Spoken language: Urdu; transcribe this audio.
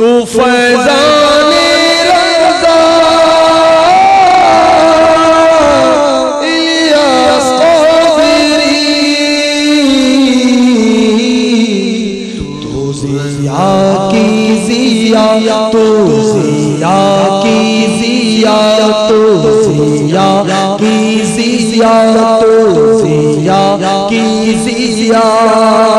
تو فیضان رضا الیاس تو زیا کی زیا تو زیا کی زیا تو زیا کی زیا تو زیا کی زیا